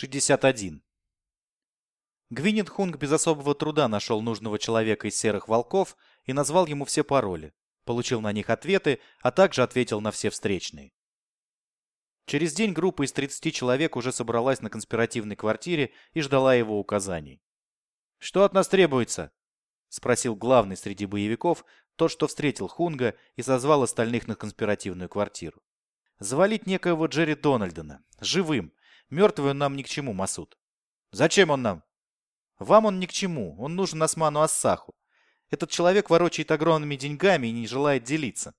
61. Гвинет Хунг без особого труда нашел нужного человека из серых волков и назвал ему все пароли, получил на них ответы, а также ответил на все встречные. Через день группа из 30 человек уже собралась на конспиративной квартире и ждала его указаний. «Что от нас требуется?» — спросил главный среди боевиков, тот, что встретил Хунга и созвал остальных на конспиративную квартиру. «Завалить некоего Джерри Дональдона, живым, Мертвый он нам ни к чему, Масуд. Зачем он нам? Вам он ни к чему. Он нужен Осману Ассаху. Этот человек ворочает огромными деньгами и не желает делиться.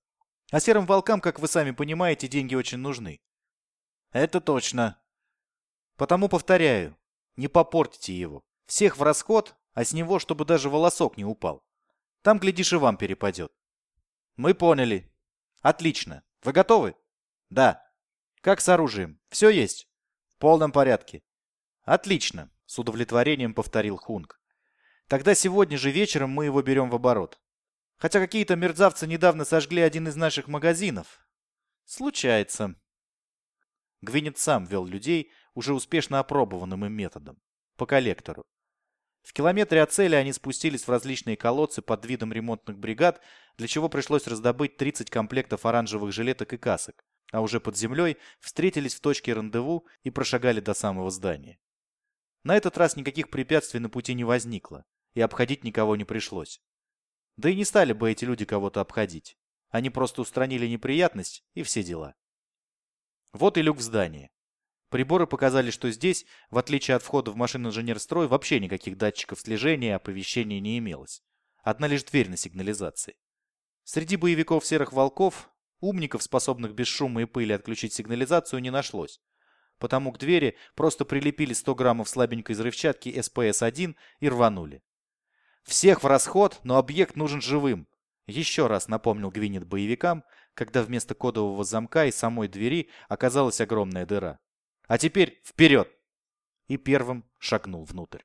А серым волкам, как вы сами понимаете, деньги очень нужны. Это точно. Потому повторяю, не попортите его. Всех в расход, а с него, чтобы даже волосок не упал. Там, глядишь, и вам перепадет. Мы поняли. Отлично. Вы готовы? Да. Как с оружием? Все есть? Полном порядке. Отлично, с удовлетворением повторил Хунг. Тогда сегодня же вечером мы его берем в оборот. Хотя какие-то мерзавцы недавно сожгли один из наших магазинов. Случается. Гвинет сам вел людей уже успешно опробованным им методом. По коллектору. В километре от цели они спустились в различные колодцы под видом ремонтных бригад, для чего пришлось раздобыть 30 комплектов оранжевых жилеток и касок а уже под землей встретились в точке рандеву и прошагали до самого здания. На этот раз никаких препятствий на пути не возникло, и обходить никого не пришлось. Да и не стали бы эти люди кого-то обходить. Они просто устранили неприятность и все дела. Вот и люк в здании. Приборы показали, что здесь, в отличие от входа в машинно-инженерстрой, вообще никаких датчиков слежения и оповещения не имелось. Одна лишь дверь на сигнализации. Среди боевиков серых волков Умников, способных без шума и пыли отключить сигнализацию, не нашлось. Потому к двери просто прилепили 100 граммов слабенькой взрывчатки СПС-1 и рванули. «Всех в расход, но объект нужен живым», еще раз напомнил Гвинет боевикам, когда вместо кодового замка и самой двери оказалась огромная дыра. «А теперь вперед!» И первым шагнул внутрь.